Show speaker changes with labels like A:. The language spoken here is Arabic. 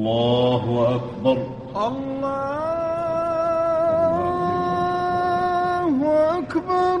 A: الله أكبر.
B: الله أكبر.